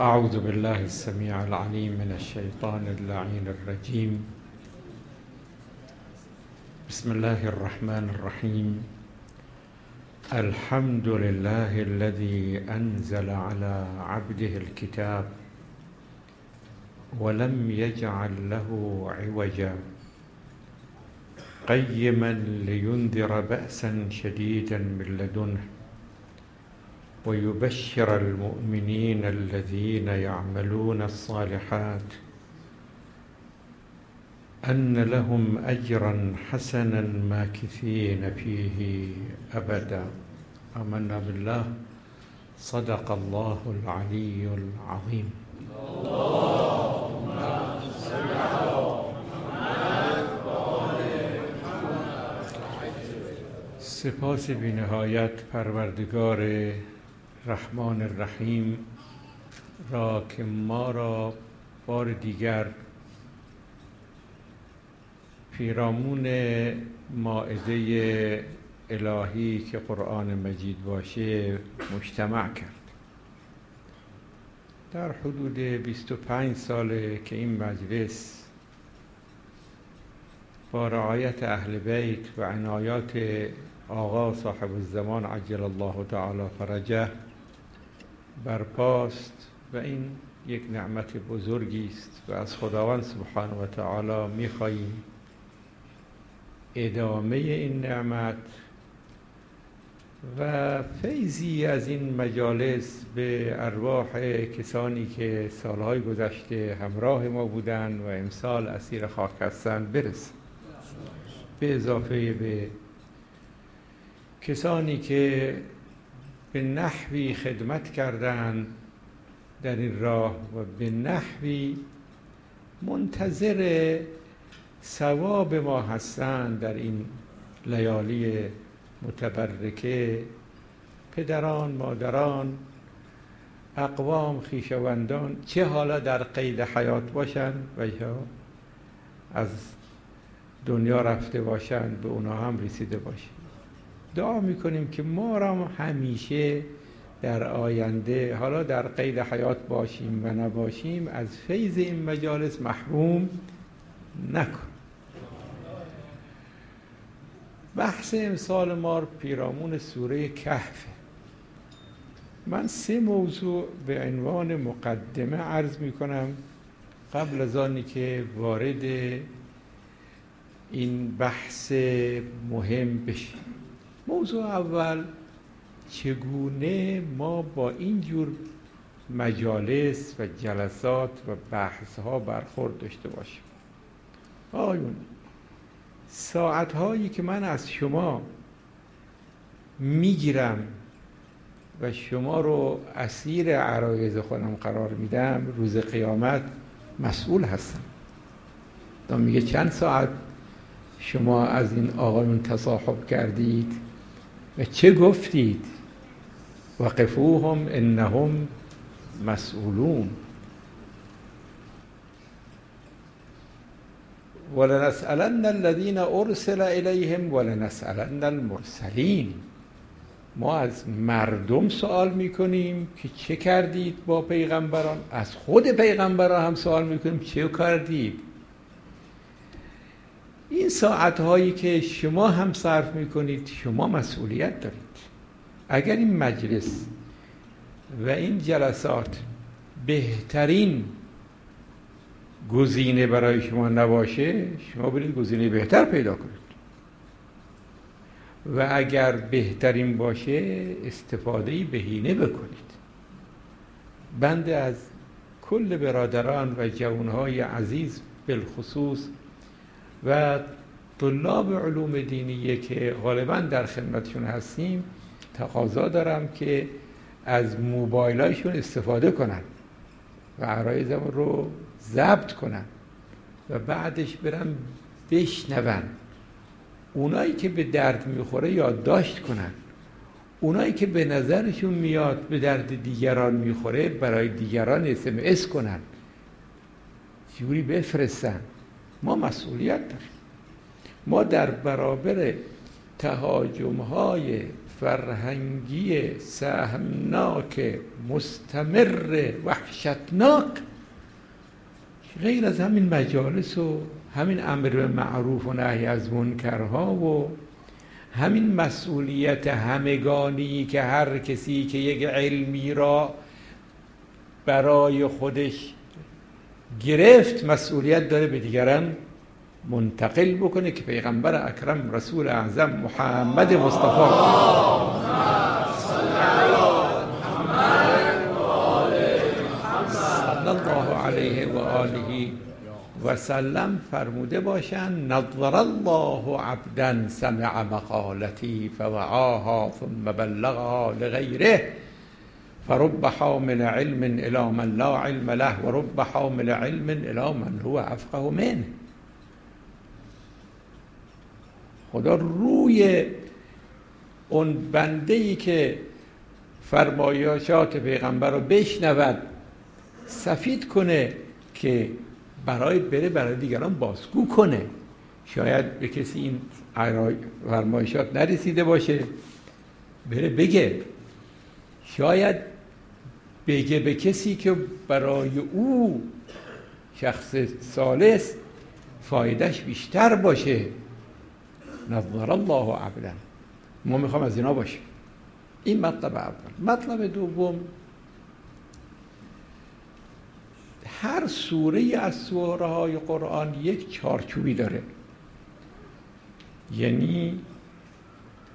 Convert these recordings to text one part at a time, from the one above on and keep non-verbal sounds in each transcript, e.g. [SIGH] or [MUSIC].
أعوذ بالله السميع العليم من الشيطان اللعين الرجيم. بسم الله الرحمن الرحيم. الحمد لله الذي أنزل على عبده الكتاب ولم يجعل له عوجا. قيما لينذر بأسا شديدا من لدنه. ويبشر المؤمنين الذين يعملون الصالحات أن لهم أجرا حسنا ماكثين فيه أبدا. آمنا بالله. صدق الله العلي العظيم. سپاس بینهایت پروردگار رحمان الرحیم را که ما را بار دیگر. پیرامون ماعده الهی که قرآن مجید باشه مجتمع کرد. در حدود 25 ساله که این مجلس با رعایت اهل بیت و عنایات آقا صاحب الزمان عجل الله تعالی فرجه برپاست و این یک نعمت بزرگی است و از خداوند سبحانه و تعالی می‌خواهیم ادامه این نعمت و فیضی از این مجالس به ارواح کسانی که سالهای گذشته همراه ما بودند و امسال اسیر خاک هستند برسه. به اضافه به کسانی که به نحوی خدمت کردند در این راه و به نحوی منتظر ثواب ما هستند در این لیالی متبرکه پدران مادران اقوام خیشوندان چه حالا در قید حیات باشند و یا از دنیا رفته باشند به اونا هم رسیده باشند دعا می‌کنیم که ما را همیشه در آینده حالا در قید حیات باشیم و نباشیم از فیض این مجالس محروم نکن. بحث امسال ما پیرامون سوره کهف. من سه موضوع به عنوان مقدمه عرض می کنم قبل از آنی که وارد این بحث مهم بشیم. موضوع اول چگونه ما با این جور مجالس و جلسات و بحث ها برخورد داشته باشیم؟ آیون ساعت هایی که من از شما می‌گیرم و شما رو اسیر عرایز خودم قرار میدم روز قیامت مسئول هستم. دا میگه چند ساعت شما از این آقایون تصاحب کردید؟ و چه گفتید؟ وقفوهم انهم مسئولون. ولنسألن الذين ارسل الیهم ولنسألن المرسلین. ما از مردم سوال می‌کنیم که چه کردید با پیغمبران؟ از خود پیغمبران هم سوال می‌کنیم چه کردید؟ این ساعت هایی که شما هم صرف می‌کنید شما مسئولیت دارید. اگر این مجلس و این جلسات بهترین گزینه برای شما نباشه شما برید گزینه بهتر پیدا کنید. و اگر بهترین باشه استفاده بهینه بکنید. بنده از کل برادران و جوانهای عزیز بالخصوص و طلاب علوم دینیه که غالبا در خدمتشون هستیم تقاضا دارم که از موبایلایشون استفاده کنن و عرایزمون رو ضبط کنن و بعدش برن بشنون. اونایی که به درد می‌خوره یادداشت کنن. اونایی که به نظرشون میاد به درد دیگران می‌خوره برای دیگران اسمس کنن. جوری بفرستن. ما مسئولیت داریم. ما در برابر تهاجم های فرهنگی سهمناک مستمر وحشتناک غیر از همین مجالس و همین امر به معروف و نهی از منکرها و همین مسئولیت همگانی که هر کسی که یک علمی را برای خودش گرفت مسئولیت داره به دیگران منتقل بکنه که پیغمبر اکرم رسول اعظم محمد مصطفی. صلی الله علیه و آله و سلم فرموده باشند نظر الله عبدا سمع مقالتی فوعاها ثم بلغها لغیره. فرب حامل علم الى من لا علم له و رب حامل علم الى من هو افقه منه. خدا روی اون بنده ای که فرمایشات پیغمبر رو بشنود سفید کنه که برای بره برای دیگران بازگو کنه. شاید به کسی این فرمایشات نرسیده باشه بره بگه. شاید بگه به کسی که برای او شخص سالس فایدهش بیشتر باشه. نظر الله عبدا. ما می‌خوام از اینا باشیم. این مطلب اول. مطلب دوم هر سوره از سوره های قرآن یک چارچوبی داره. یعنی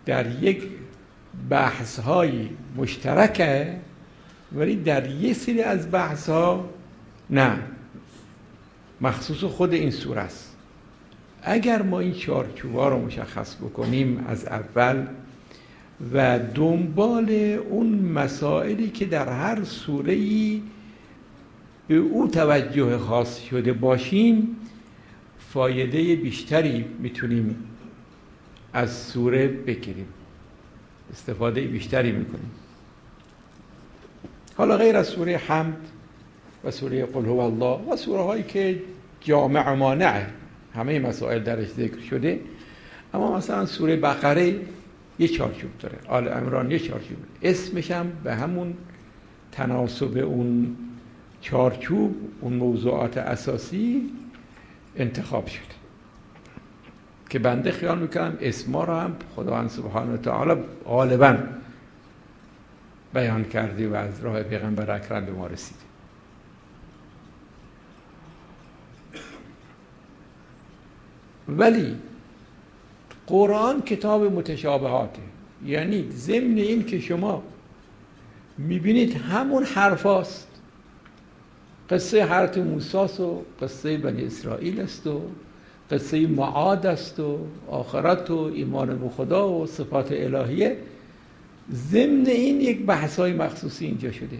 در یک بحث های مشترکه. ولی در یه سری از بحث ها نه. مخصوص خود این سوره است. اگر ما این چارچوبا رو مشخص بکنیم از اول و دنبال اون مسائلی که در هر سوره ای به او توجه خاص شده باشیم فایده بیشتری می‌تونیم از سوره بگیریم. استفاده بیشتری می‌کنیم. حالا غیر از سوره حمد و سوره قل هو الله و سوره هایی که جامع مانعه همه مسائل درش ذکر شده اما مثلا سوره بقره یه چارچوب داره آل عمران یه چارچوب اسمش هم به همون تناسب اون چارچوب اون موضوعات اساسی انتخاب شده. که بنده خیال می‌کنم اسما رو هم خداوند سبحانه و تعالی غالبا بیان کردی و از راه پیغمبر اکرم به ما رسید ولی قرآن کتاب متشابهاته. یعنی ضمن این که شما می‌بینید همون حرفاست قصه حرت موساس و قصه بنی اسرائیل است و قصه معاد است و آخرت و ایمان به خدا و صفات الهیه. ضمن این یک بحث های مخصوصی اینجا شده.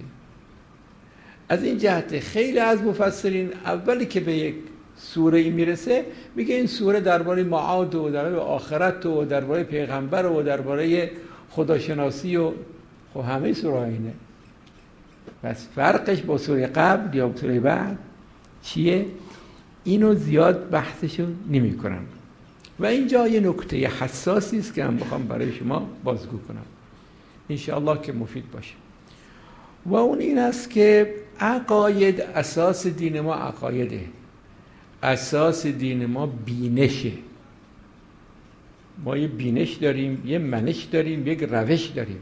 از این جهت خیلی از مفسرین اولی که به یک سوره ای می‌رسه میگه این سوره درباره معاد و درباره آخرت و درباره پیغمبر و درباره خداشناسی و خب همه سوره اینه. پس فرقش با سوره قبل یا سوره بعد چیه؟ اینو زیاد بحثشو نمی کنم و اینجا یه نکته حساسی است که من بخوام برای شما بازگو کنم. انشاءالله که مفید باشه. و اون این است که عقاید اساس دین ما عقایده. اساس دین ما بینشه. ما یه بینش داریم یه منش داریم یک روش داریم.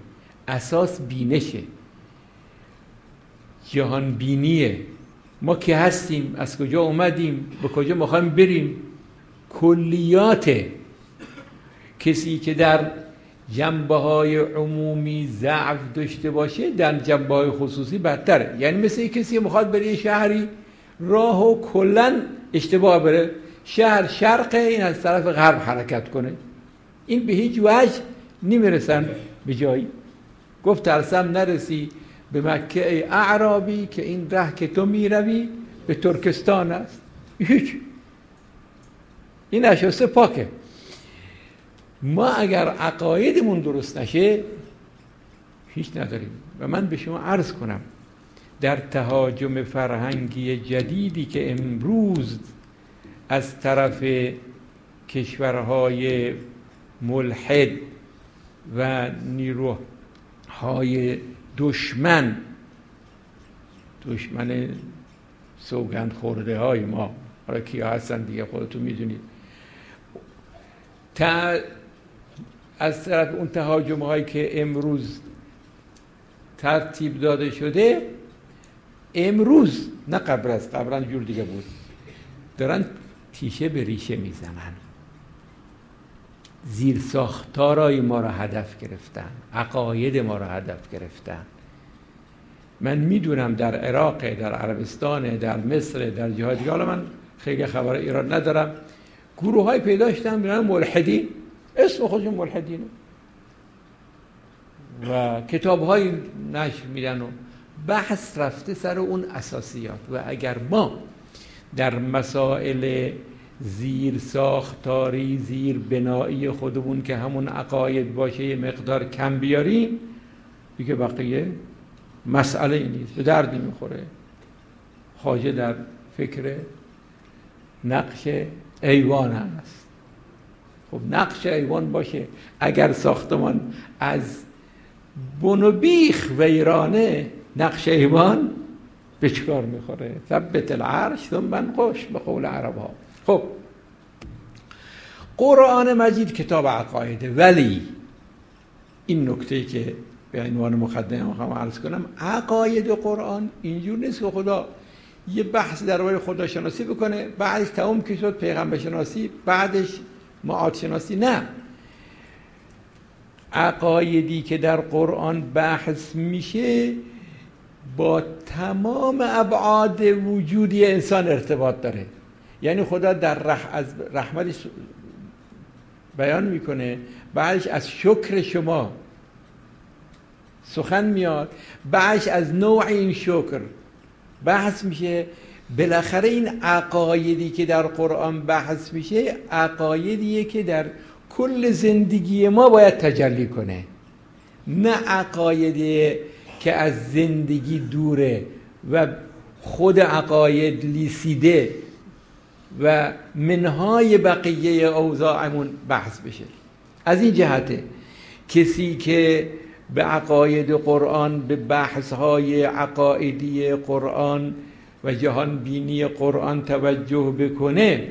اساس بینشه. جهان بینیه ما که هستیم از کجا اومدیم به کجا می‌خوایم بریم؟ کلیاته کسی که در جنبه های عمومی ضعف داشته باشه در جنبه های خصوصی بدتره. یعنی مثل کسی می‌خواد بره شهری راه و کلا اشتباه بره. شهر شرق این از طرف غرب حرکت کنه. این به هیچ وجه نمی‌رسن به جایی. گفت ترسم نرسی به مکه اعرابی که این ره که تو می‌روی به ترکستان است. هیچ. این اشاسه پاکه. ما اگر عقایدمون درست نشه هیچ نداریم. و من به شما عرض کنم در تهاجم فرهنگی جدیدی که امروز از طرف کشورهای ملحد و نیروهای دشمن دشمن سوگند خورده های ما حالا کیا هستن دیگه خودتون می‌دونید از طرف اون تهاجم هایی که امروز ترتیب داده شده امروز نه قبل از قبلا جور دیگه بود دارن تیشه به ریشه می‌زنن. زیر ساختارای ما را هدف گرفتن عقاید ما را هدف گرفتن. من می‌دونم در عراق در عربستان در مصر در دیگه حالا من خیلی خبر ایران ندارم. گروه های پیدا شدن برن ملحدین. اسم خودشون ملحدینه. و کتاب های نشر میدن و بحث رفته سر اون اساسیات. و اگر ما در مسائل زیر ساختاری زیر بنایی خودمون که همون عقاید باشه یه مقدار کم بیاریم دیگه بقیه مسئله نیست. به دردی می‌خوره خواجه در فکر نقش ایوان است خب نقش ایوان باشه. اگر ساختمان از بن و بیخ ویرانه نقش ایوان به چکار می‌خوره؟ ثبت العرش ثم انقش به قول عرب ها خب. قرآن مجید کتاب عقایده ولی این نکته که به عنوان مقدمه می‌خوام عرض کنم عقاید قرآن اینجور نیست که خدا یه بحث درباره خداشناسی بکنه بعدش تمام که شد پیغمبر شناسی بعدش معاد شناسی نه. عقایدی که در قرآن بحث میشه با تمام ابعاد وجودی انسان ارتباط داره. یعنی خدا در رح... از رحمتش بیان می‌کنه بعدش از شکر شما سخن میاد بعدش از نوع این شکر بحث میشه. بالاخره این عقایدی که در قرآن بحث میشه عقایدیه که در کل زندگی ما باید تجلی کنه. نه عقایدی که از زندگی دوره و خود عقاید لیسیده و منهای بقیه اوضاعمون بحث بشه. از این جهته کسی که به عقاید قرآن به بحث های عقایدی قرآن و جهان بینی قرآن توجه بکنه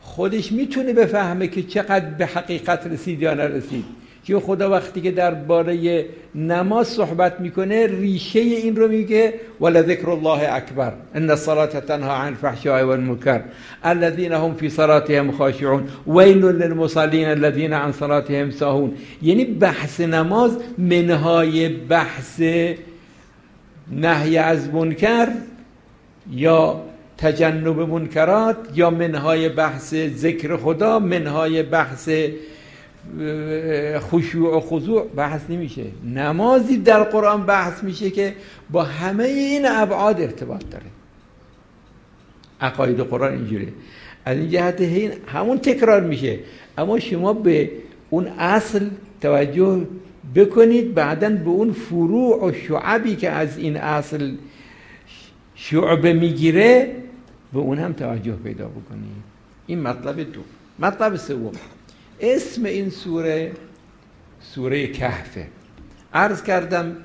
خودش می‌تونه بفهمه که چقدر به حقیقت رسید یا نرسید. که خدا وقتی که درباره نماز صحبت می‌کنه ریشه این رو میگه ولا ذکر الله اکبر ان الصلاه تنها عن الفحشاء والمنکر الذين هم في صلاتهم خاشعون ويل للمصلين الذين عن صلاتهم ساهون. یعنی بحث نماز منهای بحث نهی از منکر یا تجنب منکرات یا منهای بحث ذکر خدا منهای بحث خشوع و خضوع بحث نمیشه. نمازی در قرآن بحث میشه که با همه این ابعاد ارتباط داره. عقاید قرآن اینجوره از این جهت همون تکرار میشه. اما شما به اون اصل توجه بکنید بعدا به اون فروع و شعبی که از این اصل شعبه می‌گیره به اون هم توجه پیدا بکنید این مطلب دو. مطلب سوم. اسم این سوره سوره کهفه. عرض کردم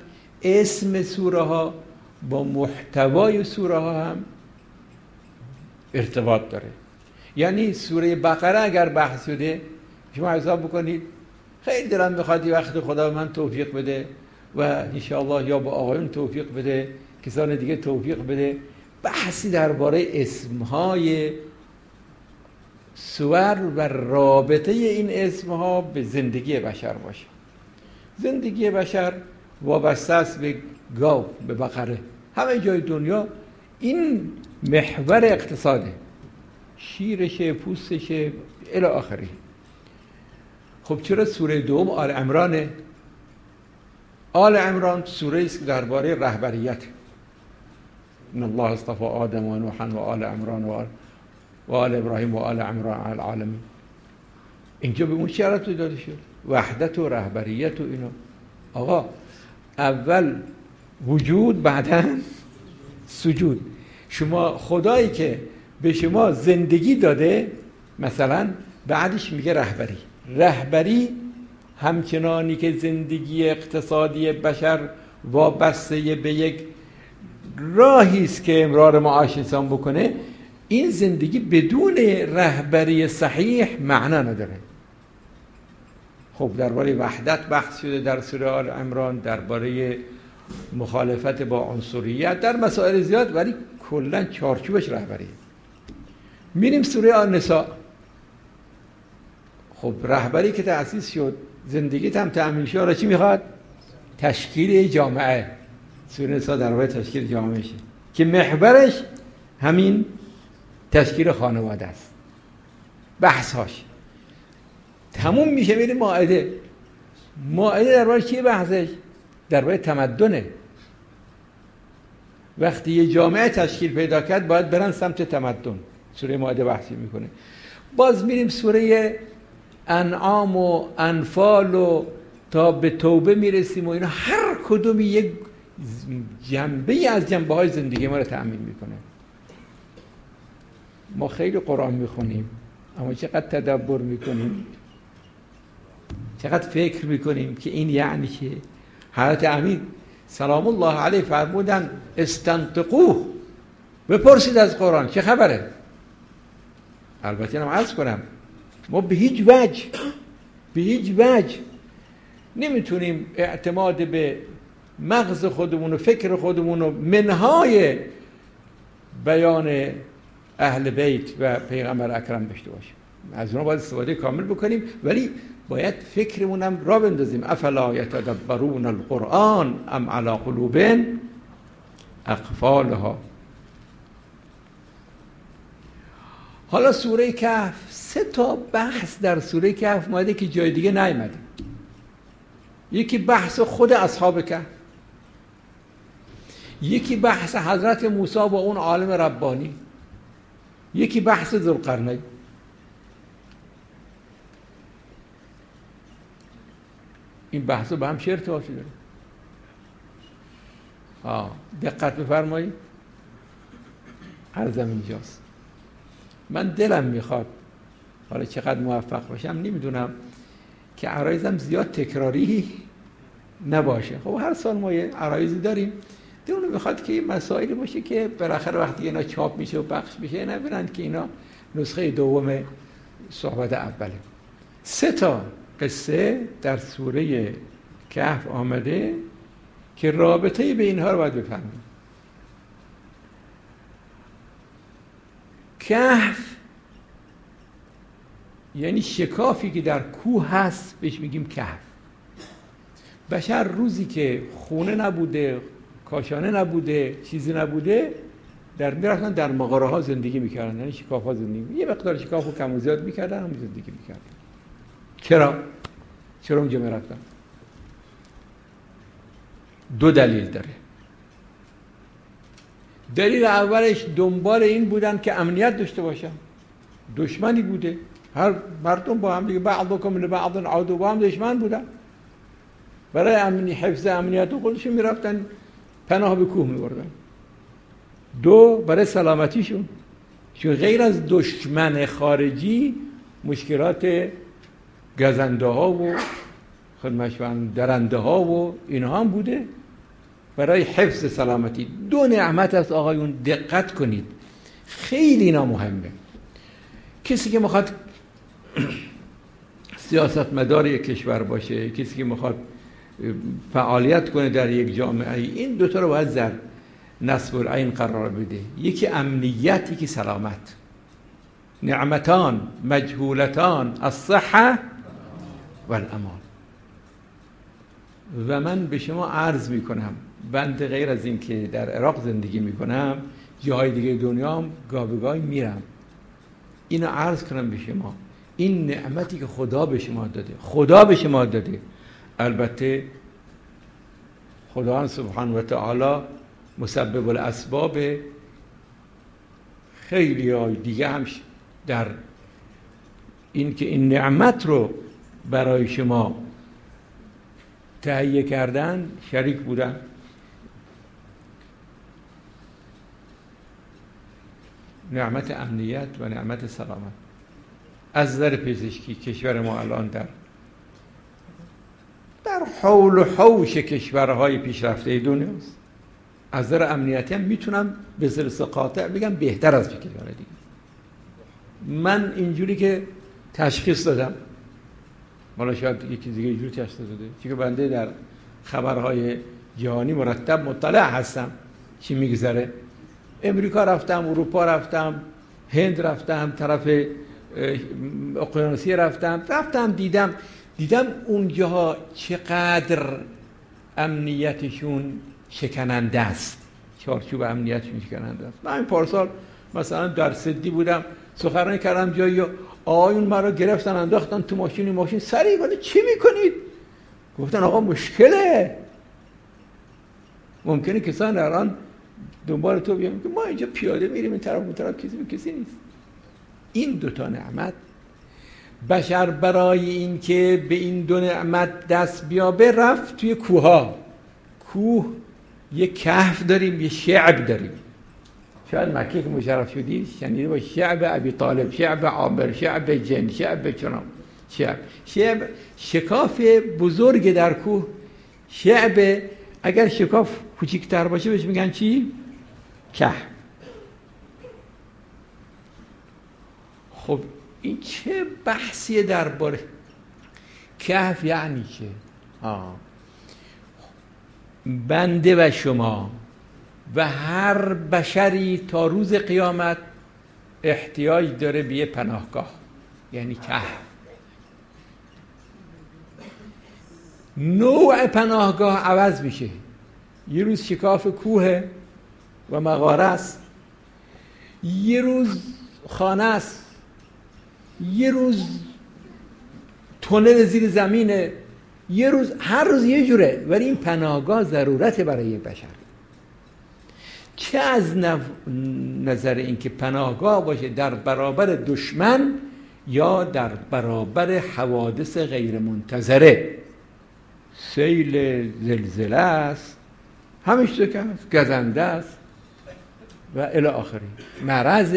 اسم سوره ها با محتوای سوره ها هم ارتباط داره. یعنی سوره بقره اگر بحث شده شما حساب بکنید خیلی دلم می‌خواد وقت خدا من توفیق بده و انشاءالله یا با آقایون توفیق بده. کسان دیگه توفیق بده. بحثی درباره اسمهای سور و رابطه این اسمها به زندگی بشر باشه. زندگی بشر وابسته است به گاو به بقره. همه جای دنیا این محور اقتصاده. شیرشه پوستشه الى آخری خب چرا سوره دوم آل عمرانه؟ آل عمران سوره است درباره رهبریت. ان الله اصطفى آدم و نوحا و آل عمران و آل و آل ابراهیم و آل عمران علی العالمین اینجا به اون شرط داده شد. وحدت و رهبریت و آقا اول وجود بعدا سجود. شما خدایی که به شما زندگی داده مثلا بعدش میگه رهبری. رهبری همچنانی که زندگی اقتصادی بشر وابسته به یک راهی است که امرار معاش انسان بکنه این زندگی بدون رهبری صحیح معنا نداره. خب درباره وحدت بحث شده در سوره آل عمران درباره مخالفت با عنصریت در مسائل زیاد ولی کلا چارچوبش رهبری. میریم سوره آل نساء. خب رهبری که تأسیس شد زندگی هم تأمین شد چی می‌خواد؟ تشکیل جامعه. سوره نساء در تشکیل جامعه شد که محورش همین تشکیل خانواده است. بحثاش تموم میشه میره ماعده ماعده درباره چیه بحثش؟ درباره تمدنه. وقتی یه جامعه تشکیل پیدا کرد باید برن سمت تمدن. سوره ماعده بحثی می‌کنه. باز میریم سوره انعام و انفال و تا به توبه می‌رسیم و اینا هر کدومی یک جنبه از جنبه های زندگی ما رو تأمین می‌کنه. ما خیلی قرآن می‌خونیم اما چقدر تدبر می‌کنیم چقدر فکر می‌کنیم که این یعنی چه حضرت امیر سلام الله علیه فرمودن استنطقوه. بپرسید از قرآن چه خبره؟ البته هم عرض کنم ما به هیچ وجه به هیچ وجه نمی‌تونیم اعتماد به مغز خودمون و فکر خودمون و منهای بیان اهل بیت و پیغمبر اکرم داشته باشیم. از اونها باید استفاده کامل بکنیم ولی باید فکرمونم را بندازیم. افلا یتدبرون القرآن ام علی قلوب اقفالها؟ حالا سوره کهف سه تا بحث در سوره کهف ماده که جای دیگه نیامده یکی بحث خود اصحاب کهف. یکی بحث حضرت موسی با اون عالم ربانی یکی بحث ذوالقرنین. این بحث با هم چه ارتباطی داره آه دقت بفرمایید. عرضم اینجاست. من دلم می‌خواد حالا چقدر موفق باشم نمی‌دونم که عرایزم زیاد تکراری نباشه. خب هر سال ما یه عرایزی داریم. دلونو می‌خواد که مسائلی باشه که بالاخره وقتی اینا چاپ میشه و بخش میشه نبینن که اینا نسخه دوم صحبت اوله. سه تا قصه در سوره کهف آمده که رابطه به اینها رو باید بفهمیم. کهف یعنی شکافی که در کوه هست بهش میگیم کهف. بشر روزی که خونه نبوده کاشانه نبوده چیزی نبوده در می‌رفتن در مغاره ها زندگی می‌کردن. یعنی شکاف ها زندگی یه مقدار شکاف رو کم و زیاد می‌کردن هم زندگی می‌کردن. چرا؟ چرا اونجا می‌رفتن؟ دو دلیل داره. دلیل اولش دنبال این بودن که امنیت داشته باشن. دشمنی بوده. هر مردم با هم دیگه بعض من بعض عادو با هم دشمن بودن. برای امنی حفظ امنیت خودشون می‌رفتن. پناه به کوه میبردن. دو برای سلامتیشون. چون غیر از دشمن خارجی مشکلات گزنده ها و خدمشون درنده ها و اینها هم بوده. برای حفظ سلامتی. دو نعمت از آقایون دقت کنید. خیلی اینا مهمه. کسی که می‌خواد [CLEARS THROAT] سیاست مدار یک کشور باشه کسی که می‌خواد فعالیت کنه در یک جامعه. این دوتا رو باید در نصب العین قرار بده. یکی امنیت یکی سلامت. نعمتان مجهولتان الصحه و الامان و من به شما عرض می کنم بند غیر از این که در عراق زندگی می کنم جاهای دیگه دنیا هم گاه میرم. اینو عرض کنم به شما. این نعمتی که خدا به شما داده خدا به شما داده. البته خدا سبحان و تعالی مسبب الاسباب خیلی های دیگه هم در این که این نعمت رو برای شما تهیه کردن شریک بودن. نعمت امنیت و نعمت سلامت. از نظر پزشکی کشور ما الان در حول و حوش کشورهای پیشرفته دنیاست از نظر امنیتی هم می‌تونم به سلس قاطع بگم بهتر از کشورهای دیگه. من اینجوری که تشخیص دادم حالا شاید یکی دیگه اینجوری تشخیص داده چون بنده در خبرهای جهانی مرتب مطلع هستم چی میگذره. امریکا رفتم اروپا رفتم هند رفتم طرف اقیانوسی رفتم رفتم دیدم دیدم اونجاها چقدر امنیتشون شکننده است. چارچوب امنیتشون شکننده است. من پارسال مثلا در سدی بودم سخنرانی کردم جایی آقایون مرا گرفتن انداختن تو ماشین ماشین سریع ولی چی می‌کنید؟ گفتن آقا مشکله. ممکنه کسان الان دنبال تو بیان که ما اینجا پیاده میریم این طرف اون طرف کسی به کسی نیست. این دوتا نعمت بشر برای اینکه به این دو نعمت دست بیابه رفت توی کوها کوه یه کهف داریم یه شعب داریم. شاید مکه که مشرف شدی شنیده با شعب ابی طالب شعب عامر شعب جن شعب چنام شعب شعب شکاف بزرگ در کوه. شعب اگر شکاف کوچیکتر باشه بهش میگن چی؟ که خب این چه بحثیه درباره کهف یعنی چه؟ آه. بنده و شما و هر بشری تا روز قیامت احتیاج داره به یه پناهگاه یعنی کهف. نوع پناهگاه عوض میشه. یه روز شکاف کوه و مغاره است. یه روز خانه است. یه روز تونل زیر زمینه یه روز هر روز یه جوره ولی این پناهگاه ضرورت برای بشر. چه از نظر اینکه پناهگاه باشه در برابر دشمن یا در برابر حوادث غیر منتظره سیل زلزله است همش که است گزنده است و الی آخری مرض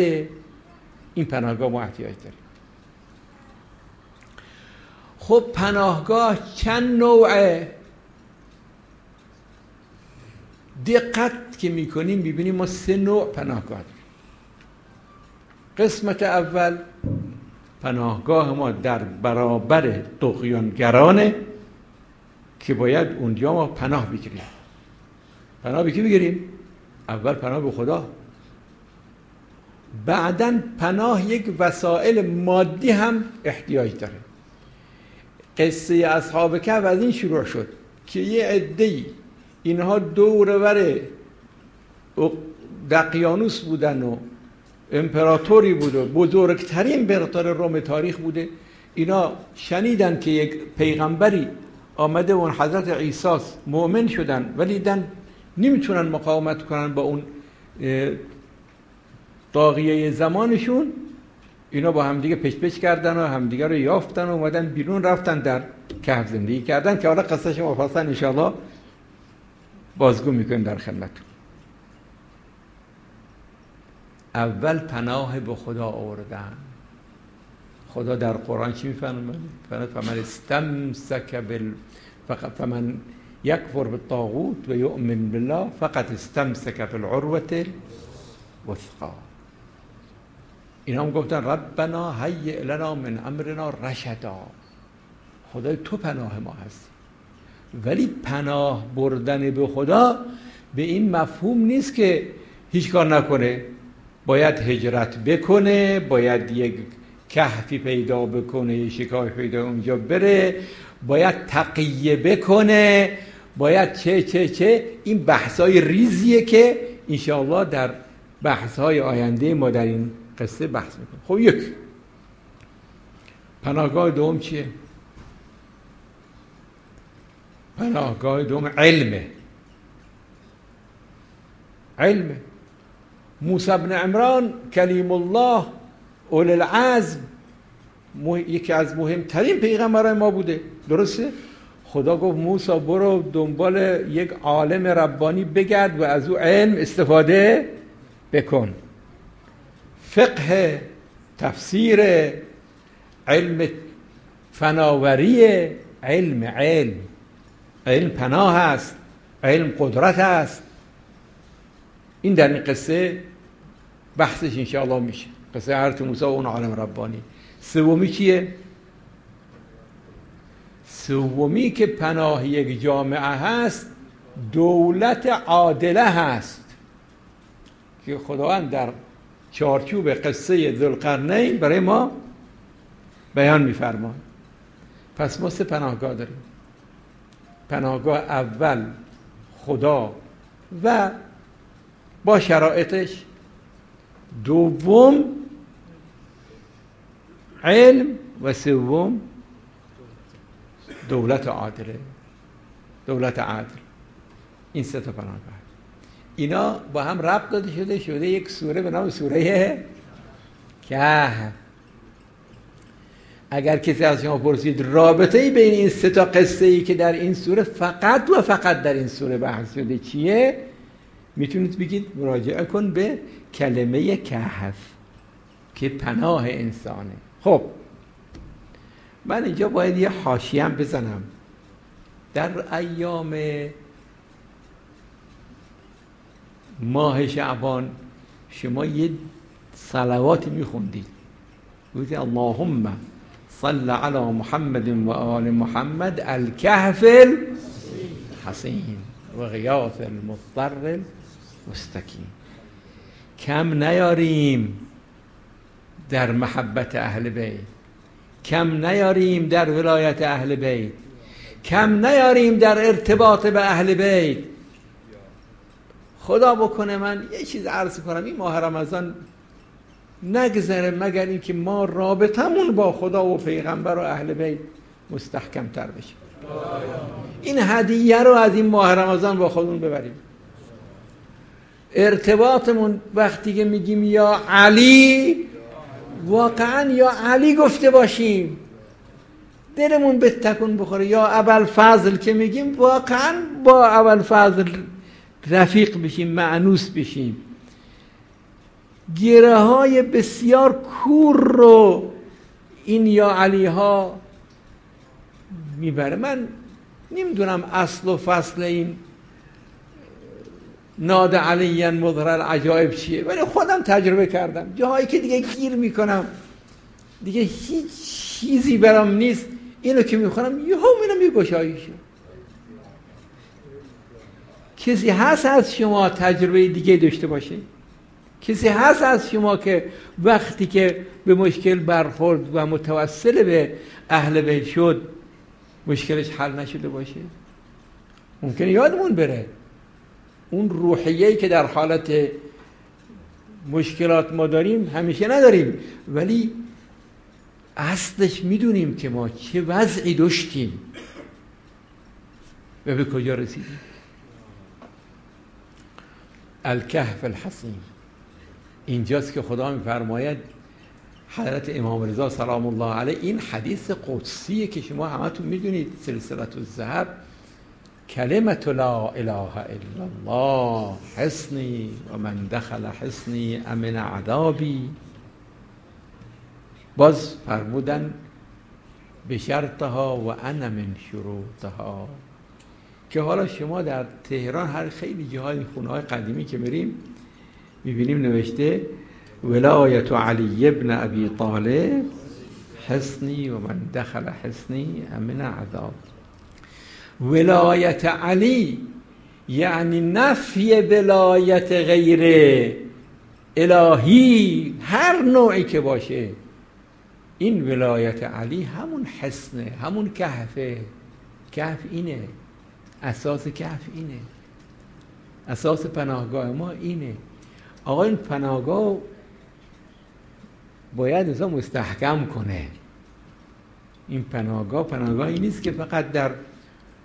این پناهگاه ما احتیاج داریم. خب پناهگاه چند نوعه؟ دقت که می‌کنیم می‌بینیم ما سه نوع پناهگاه داریم. قسمت اول پناهگاه ما در برابر دقیانگرانه که باید اونجا ما پناه بگیریم. پناه به کی بگیریم؟ اول پناه به خدا. بعدا پناه یک وسایل مادی هم احتیاج داره قصه اصحاب کهف از این شروع شد که یه عده اینها دورور دقیانوس بودن و امپراتوری بود و بزرگترین امپراتور روم تاریخ بوده. اینا شنیدن که یک پیغمبری آمده و اون حضرت عیساس مؤمن شدن ولی دن نمی‌تونن مقاومت کنن با اون داغیه زمانشون. اینا با همدیگه پچ پچ کردن و همدیگه رو یافتن و اومدن بیرون رفتن در کهف زندگی کردن که حالا قصه شما فاصلا انشاءالله بازگو می‌کنیم در خدمتتون. اول پناه به خدا آوردن. خدا در قرآن چی میفرماید؟ فمن استمسک بال فقط فمن یکفر بالطاغوت و یؤمن بالله فقط استمسک بالعروة الوثقا اینا هم گفتن ربنا هیئ لنا من امرنا رشدا. خدای تو پناه ما هستی. ولی پناه بردن به خدا به این مفهوم نیست که هیچ کار نکنه. باید هجرت بکنه باید یک کهفی پیدا بکنه شکاف پیدا اونجا بره باید تقیه بکنه باید چه چه چه. این بحثای ریزیه که انشاءالله در بحثهای آینده ما در این قصه بحث می‌کنیم خب یک. پناهگاه دوم چیه؟ پناهگاه دوم علمه. علمه. موسی بن عمران کلیم الله اول العزم یکی از مهمترین پیغمبران ما بوده. درسته؟ خدا گفت موسی برو دنبال یک عالم ربانی بگرد و از او علم استفاده بکن. فقه تفسیر علم فناوری علم علم. علم پناه است علم قدرت است. این در این قصه بحثش انشاءالله میشه. قصه حضرت موسی و اون عالم ربانی. سومی چیه؟ سومی که پناه یک جامعه هست دولت عادله هست. که خداوند در چارچوب قصه ذوالقرنین برای ما بیان میفرمان پس ما سه پناهگاه داریم. پناهگاه اول خدا و با شرایطش. دوم علم و سوم دولت عادله. دولت عادل این سه تا پناهگاه. اینا با هم ربط داده شده شده یک سوره به نام سوره کهف. اگر کسی از شما پرسید رابطه ای بین این سه تا قصه ای که در این سوره فقط و فقط در این سوره بحث شده چیه؟ می‌تونید بگید مراجعه کن به کلمه کهف که پناه انسانه. خب من اینجا باید یه حاشیه بزنم. در ایام ماه شعبان شما یه صلواتی میخوندید. گفتید اللهم صل علی محمد و آل محمد الكهف الحسین و غیاث المضطر المستکین کم نیاریم در محبت اهل بیت. کم نیاریم در ولایت اهل بیت. کم نیاریم در ارتباط به اهل بیت. خدا بکنه من یه چیز عرض کنم. این ماه رمضان نگذره مگر اینکه ما رابطمون با خدا و پیغمبر و اهل بیت مستحکم تر بشه. این هدیه رو از این ماه رمضان با خودمون ببریم. ارتباطمون وقتی که میگیم یا علی واقعا یا علی گفته باشیم. دلمون به تکون بخوره. یا اول فضل که میگیم واقعا با اول فضل رفیق بشیم معنوس بشیم. گره های بسیار کور رو این یا علی ها می‌بره. من نمی‌دونم اصل و فصل این ناد علی مظهر العجایب چیه ولی خودم تجربه کردم. جاهایی که دیگه گیر می‌کنم دیگه هیچ چیزی برام نیست. اینو که می‌خونم یه هم اینو میگشاییشه کسی هست از شما تجربه دیگه داشته باشه؟ کسی هست از شما که وقتی که به مشکل برخورد و متوسل به اهل بیت شد مشکلش حل نشده باشه؟ ممکنه یادمون بره. اون روحیه‌ای که در حالت مشکلات ما داریم همیشه نداریم. ولی اصلش می‌دونیم که ما چه وضعی داشتیم و به کجا رسیدیم. الکهف الحسین اینجاست که خدا میفرماید حضرت امام رضا سلام الله علیه این حدیث قدسیه که شما همتون می‌دونید سلسلت الذهب. کلمت لا اله الا الله حسنی و من دخل حسنی امن عذابی. باز فرمودن به شرطها و انا من شروطها. که حالا شما در تهران هر خیلی جاهای خونه های قدیمی که بریم می‌بینیم نوشته ولایت علی ابن ابی طالب حسنی و من دخل حسنی امن عذاب. ولایت علی یعنی نفی ولایت غیر الهی هر نوعی که باشه. این ولایت علی همون حسنه همون کهفه. کهف اینه. اساس کهف اینه. اساس پناهگاه ما اینه. آقا این پناهگاه باید انسان مستحکم کنه. این پناهگاه پناهگاهی نیست که فقط در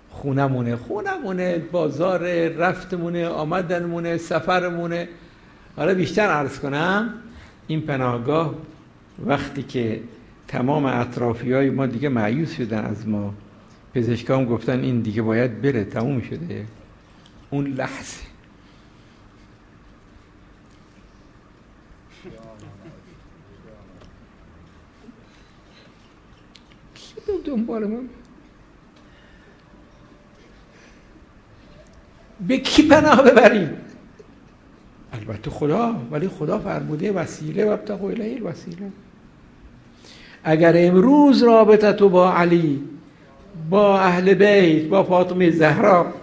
خونمونه خونمونه بازار رفتمونه آمدنمونه سفرمونه. حالا بیشتر عرض کنم این پناهگاه وقتی که تمام اطرافی های ما دیگه معیوس شدن از ما. پزشکام گفتن این دیگه باید بره تموم شده. اون لحظه. دنبال من؟ به کی پناه ببریم؟ البته خدا ولی خدا فرموده وسیله و ابتقوا الیه الوسیله. اگر امروز رابطه تو با علی با أهل بیت با فاطمه زهرا.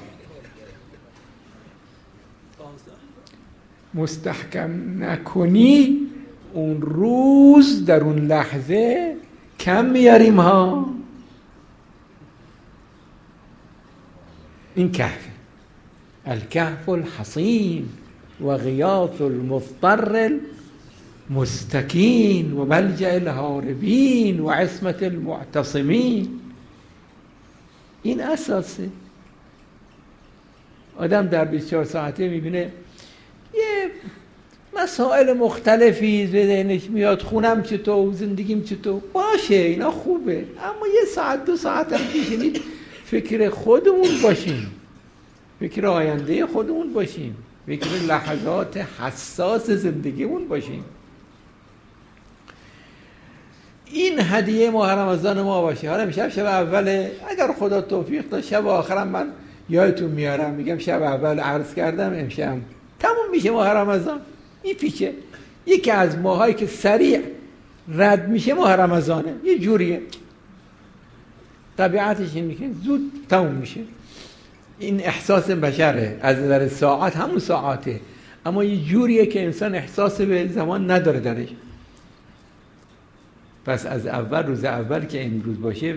مستحکم نکنی اون روز در اون لحظه کم میاریم ها. این کهف الکهف الحصین و غیاث المضطر المستکین و ملجع الهاربین و عصمت المعتصمین. این اساسه. آدم در 24 ساعته می‌بینه یه مسائل مختلفی ذهنش میاد خونم چطور زندگیم چطور. باشه اینا خوبه. اما یه ساعت دو ساعت هم فکر خودمون باشیم. فکر آینده خودمون باشیم. فکر لحظات حساس زندگیمون باشیم. این هدیه ماه رمضان ما باشه. حالا میشه شب اول اگر خدا توفیق داد شب آخرم من یادتون میارم. میگم شب اول عرض کردم امشب تموم میشه ماه رمضان میپیچه. یکی از ماهایی که سریع رد میشه ماه رمضانه یه جوریه. طبیعتش اینه که زود تموم میشه. این احساس بشره از نظر ساعت همون ساعته. اما یه جوریه که انسان احساس به زمان نداره درش. پس از اول روز اول که امروز باشه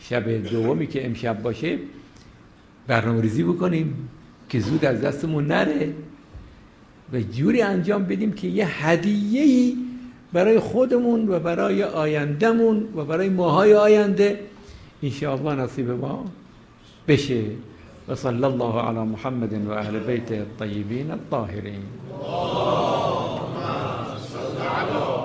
شب دومی که امشب باشه برنامه ریزی بکنیم که زود از دستمون نره و جوری انجام بدیم که یه هدیه‌ای برای خودمون و برای آیندهمون و برای ماهای آینده انشاءالله نصیب ما بشه. و صلی الله علی محمد و اهل بیت الطیبین الطاهرین. Bravo.